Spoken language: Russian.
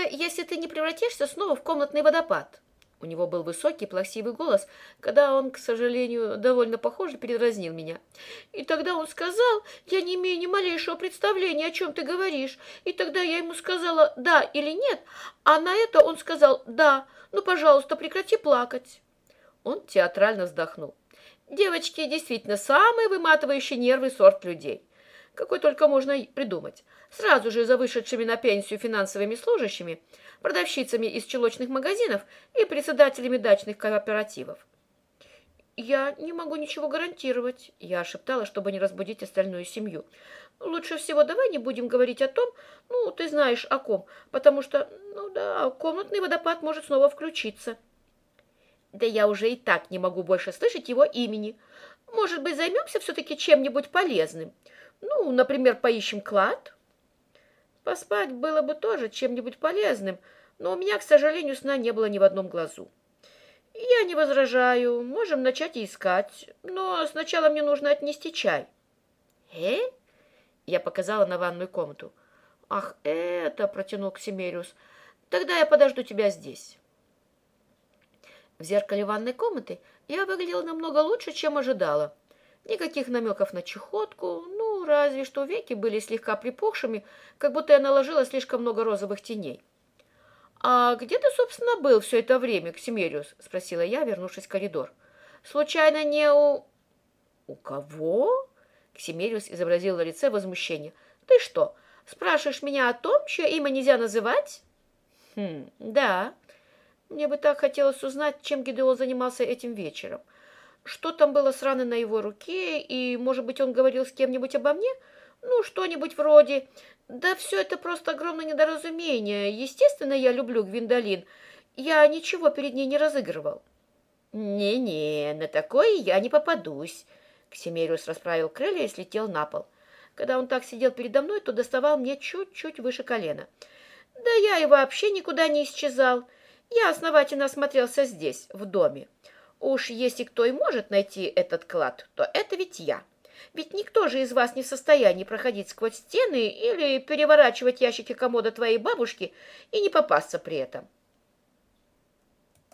если ты не превратишься снова в комнатный водопад?» У него был высокий, плаксивый голос, когда он, к сожалению, довольно похоже передразнил меня. И тогда он сказал, я не имею ни малейшего представления, о чем ты говоришь. И тогда я ему сказала «да» или «нет», а на это он сказал «да, ну, пожалуйста, прекрати плакать». Он театрально вздохнул. Девочки действительно самый выматывающий нервы сорт людей какой только можно придумать. Сразу же за вышедшими на пенсию финансовыми служащими, продавщицами из челочных магазинов и председателями дачных кооперативов. «Я не могу ничего гарантировать», — я шептала, чтобы не разбудить остальную семью. «Лучше всего давай не будем говорить о том, ну, ты знаешь о ком, потому что, ну да, комнатный водопад может снова включиться». «Да я уже и так не могу больше слышать его имени. Может быть, займемся все-таки чем-нибудь полезным?» Ну, например, поищем клад. Поспать было бы тоже чем-нибудь полезным, но у меня, к сожалению, сна не было ни в одном глазу. Я не возражаю, можем начать искать, но сначала мне нужно отнести чай. Э? Я показала на ванную комнату. Ах, это, протянул Ксимериус. Тогда я подожду тебя здесь. В зеркале ванной комнаты я выглядела намного лучше, чем ожидала. Никаких намеков на чехотку, разве что веки были слегка припухшими, как будто я наложила слишком много розовых теней. «А где ты, собственно, был все это время, Ксимериус?» — спросила я, вернувшись в коридор. «Случайно не у...» «У кого?» — Ксимериус изобразил на лице возмущение. «Ты что, спрашиваешь меня о том, чье имя нельзя называть?» «Хм, да. Мне бы так хотелось узнать, чем Гидеон занимался этим вечером что там было с раной на его руке, и, может быть, он говорил с кем-нибудь обо мне? Ну, что-нибудь вроде... Да все это просто огромное недоразумение. Естественно, я люблю Гвиндолин. Я ничего перед ней не разыгрывал. Не-не, на такое я не попадусь. Ксимериус расправил крылья и слетел на пол. Когда он так сидел передо мной, то доставал мне чуть-чуть выше колена. Да я и вообще никуда не исчезал. Я основательно осмотрелся здесь, в доме. Уж если кто и может найти этот клад, то это ведь я. Ведь никто же из вас не в состоянии проходить сквозь стены или переворачивать ящики комода твоей бабушки и не попасться при этом.